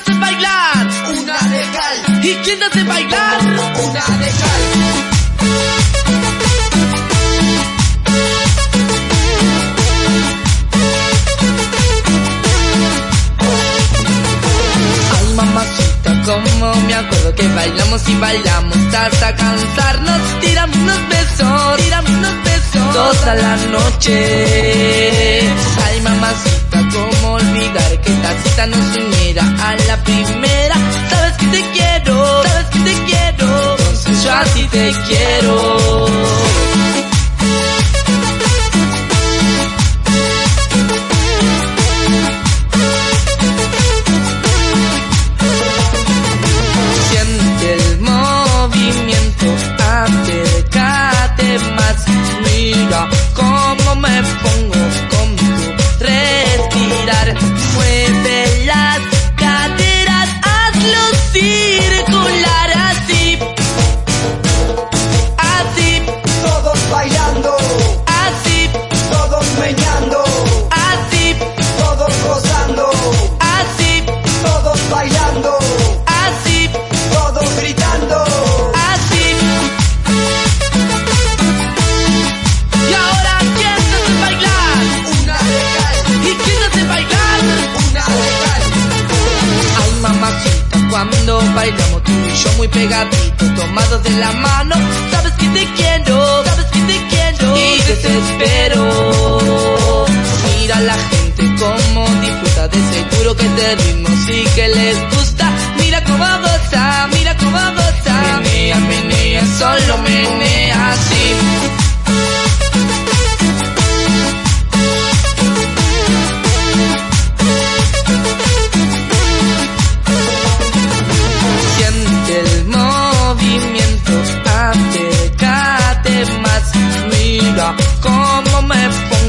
hace bailar? Una de cal. ¿Y quién te hace bailar? Una de cal. Ay mamacita, como me acuerdo que bailamos y bailamos hasta cansarnos, tiramos unos besos, tiramos unos besos toda la noche. Ay mamacita, cómo olvidar que esta cita a la primera. Sabes que te quiero, sabes que te quiero, entonces yo así te quiero. Cuando bailamos tú y yo muy pegaditos, tomados de la mano, sabes que te quiero, sabes que te quiero y desespero. Mira a la gente como disfruta, de seguro que este ritmo sí que les gusta. tiempo